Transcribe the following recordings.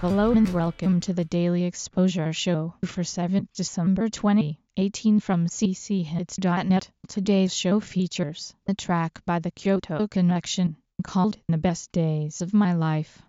Hello and welcome to the Daily Exposure Show for 7th December 2018 from cchits.net. Today's show features the track by the Kyoto Connection called The Best Days of My Life.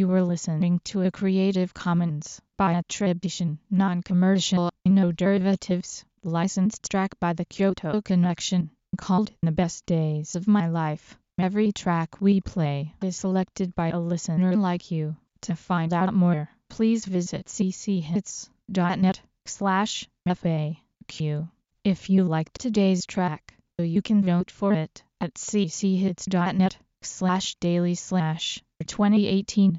You were listening to a Creative Commons by attribution, non-commercial, no derivatives, licensed track by the Kyoto Connection, called The Best Days of My Life. Every track we play is selected by a listener like you. To find out more, please visit cchits.net slash FAQ. If you liked today's track, you can vote for it at cchits.net slash daily slash 2018